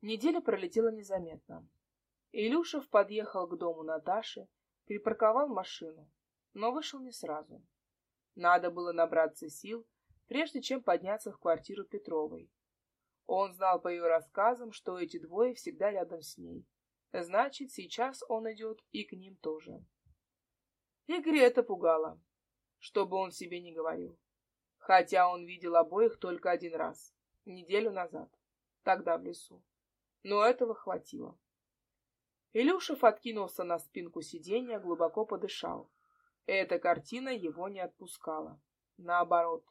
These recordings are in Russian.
Неделя пролетела незаметно. Илюшев подъехал к дому Наташи, припарковал машину, но вышел не сразу. Надо было набраться сил, прежде чем подняться в квартиру Петровой. Он знал по ее рассказам, что эти двое всегда рядом с ней. Значит, сейчас он идет и к ним тоже. Игорь это пугало, что бы он себе не говорил. Хотя он видел обоих только один раз, неделю назад, тогда в лесу но этого хватило. Илюшев откинулся на спинку сиденья, глубоко подышал. Эта картина его не отпускала. Наоборот,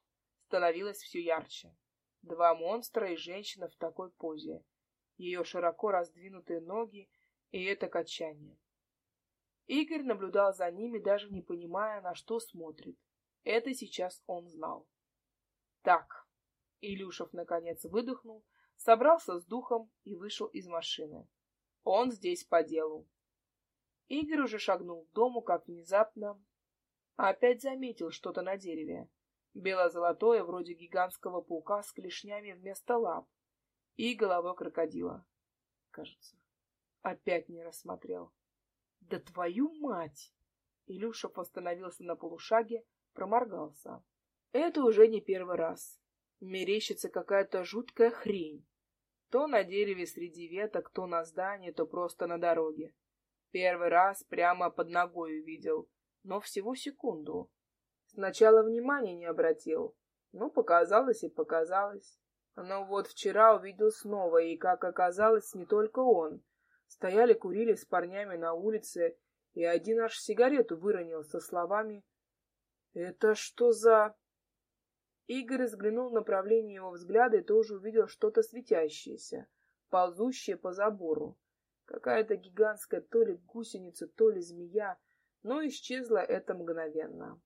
становилась все ярче. Два монстра и женщина в такой позе. Ее широко раздвинутые ноги и это качание. Игорь наблюдал за ними, даже не понимая, на что смотрит. Это сейчас он знал. Так, Илюшев наконец выдохнул, собрался с духом и вышел из машины. Он здесь по делу. Игорь уже шагнул к дому, как внезапно опять заметил что-то на дереве. Бело-золотое, вроде гигантского паука с клешнями вместо лап и головой крокодила. Кажется, опять не рассмотрел. Да твою мать! Илюша остановился на полушаге, проморгался. Это уже не первый раз мерещится какая-то жуткая хрень. То на дереве среди веток, то на здании, то просто на дороге. Первый раз прямо под ногой увидел, но всего секунду. Сначала внимания не обратил. Ну, показалось и показалось. Но вот вчера увидел снова, и, как оказалось, не только он. Стояли, курили с парнями на улице, и один аж сигарету выронил со словами «Это что за...» Игорь взглянул в направлении его взгляда и тоже увидел что-то светящееся, ползущее по забору. Какая-то гигантская то ли гусеница, то ли змея, но исчезла это мгновенно.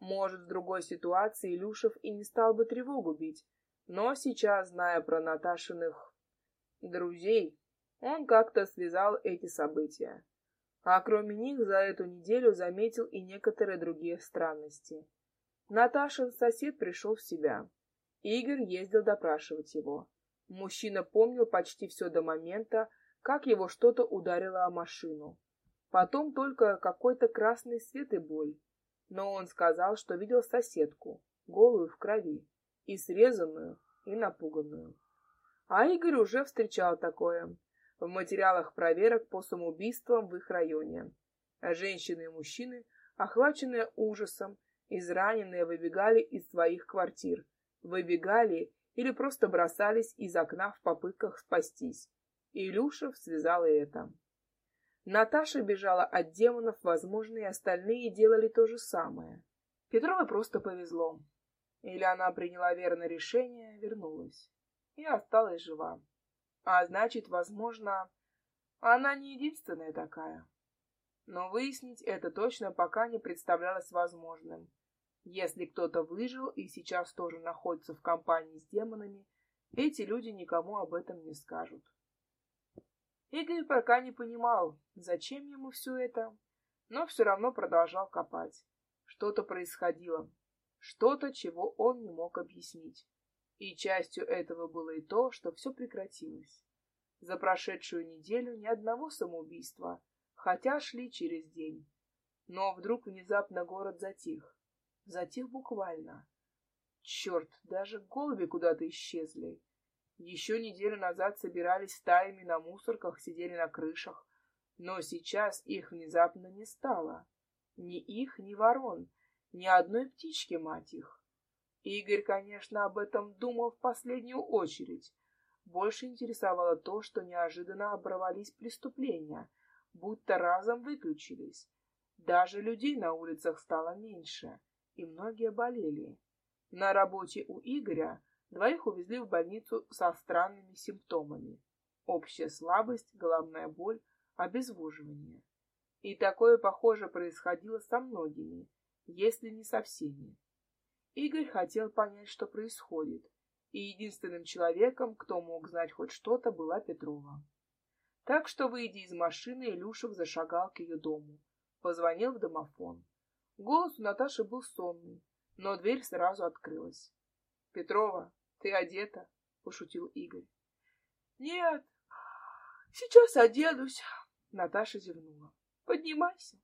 Может, в другой ситуации Илюшев и не стал бы тревогу бить, но сейчас, зная про Наташиных друзей, он как-то связал эти события. А кроме них за эту неделю заметил и некоторые другие странности. Наташин сосед пришел в себя. Игорь ездил допрашивать его. Мужчина помнил почти все до момента, как его что-то ударило о машину. Потом только какой-то красный свет и боль. Но он сказал, что видел соседку, голую в крови, и срезанную, и напуганную. А Игорь уже встречал такое в материалах проверок по самоубийствам в их районе. Женщины и мужчины, охваченные ужасом, Израненные выбегали из своих квартир, выбегали или просто бросались из окна в попытках спастись. Илюшев связал и это. Наташа бежала от демонов, возможно, и остальные делали то же самое. Петровой просто повезло. Или она приняла верное решение, вернулась и осталась жива. А значит, возможно, она не единственная такая. Но выяснить это точно пока не представлялось возможным. Если кто-то выжил и сейчас тоже находится в компании с демонами, эти люди никому об этом не скажут. Игорь пока не понимал, зачем ему все это, но все равно продолжал копать. Что-то происходило, что-то, чего он не мог объяснить. И частью этого было и то, что все прекратилось. За прошедшую неделю ни одного самоубийства, хотя шли через день. Но вдруг внезапно город затих затих буквально. Черт, даже голуби куда-то исчезли. Еще неделю назад собирались стаями на мусорках, сидели на крышах, но сейчас их внезапно не стало. Ни их, ни ворон, ни одной птички, мать их. Игорь, конечно, об этом думал в последнюю очередь. Больше интересовало то, что неожиданно оборвались преступления, будто разом выключились. Даже людей на улицах стало меньше и многие болели. На работе у Игоря двоих увезли в больницу со странными симптомами. Общая слабость, головная боль, обезвоживание. И такое, похоже, происходило со многими, если не со всеми. Игорь хотел понять, что происходит, и единственным человеком, кто мог знать хоть что-то, была Петрова. Так что, выйдя из машины, Илюшев зашагал к ее дому, позвонил в домофон. Голос у Наташи был сонный, но дверь сразу открылась. — Петрова, ты одета? — пошутил Игорь. — Нет, Сейчас оденусь. Наташа зевнула. Поднимайся.